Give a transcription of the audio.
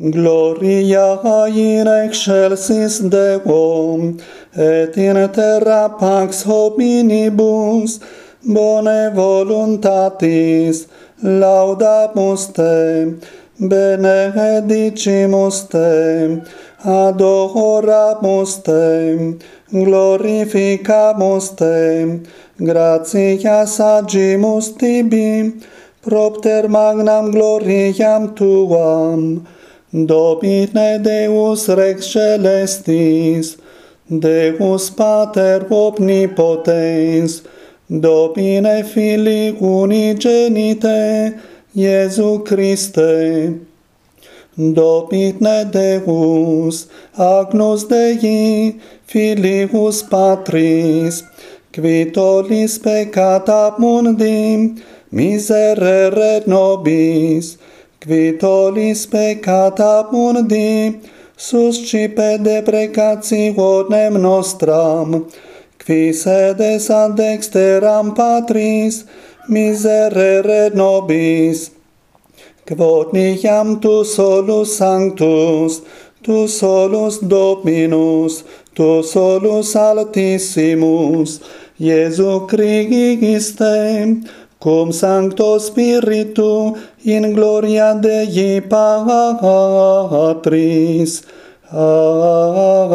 Gloria in excelsis Deo, et in terra pax hominibus, bone voluntatis, laudamus te, benedicimus te, adoramus te, glorificamus te, gratias agimus tibi, propter magnam gloriam tuam, Domine Deus Rex Celestis, Deus Pater Omnipotens, Domine Filii Unigenite, Iesu Christe. Domine Deus, Agnus Dei, Filius Patris, qui tollis peccata mundi, miserere nobis, qui tollis peccata mundi, suscipe deprecationem nostram, qui sedes ad exteram patris, miserere nobis, quod niham tu solus sanctus, tu solus dominus, tu solus altissimus, Iesu Christe, cum sancto spiritu in gloria Dei Patris. Amen.